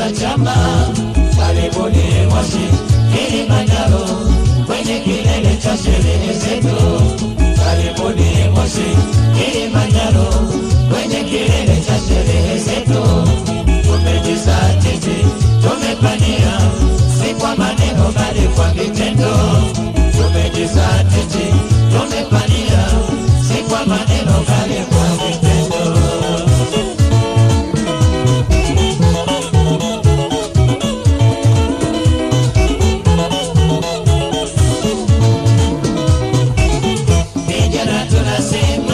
za chama. same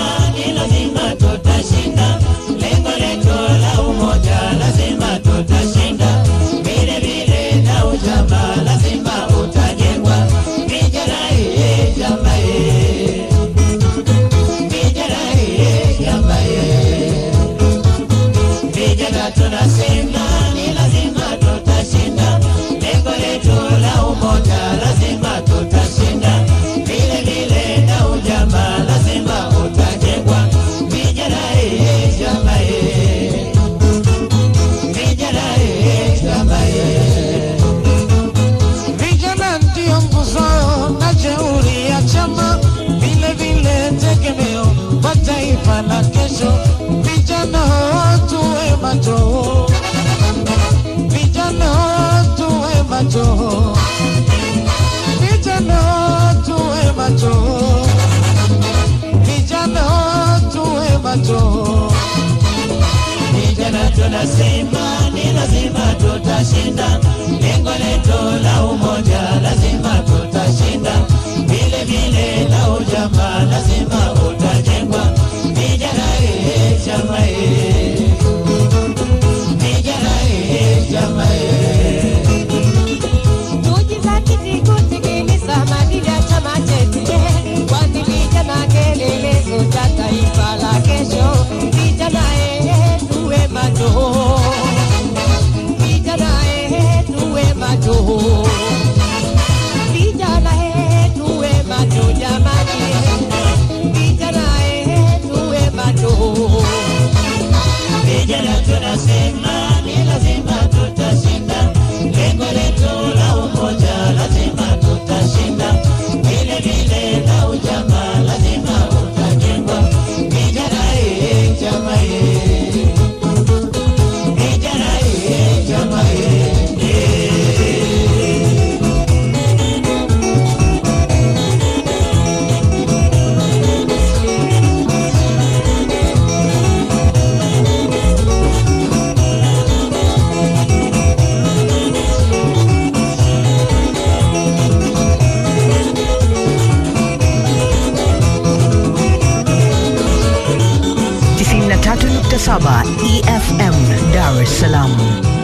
tunasema ni lazima tutashinda, lengo letu la umoja lazima tutashinda, vile vile la ujamaa lazima Salam.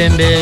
Dende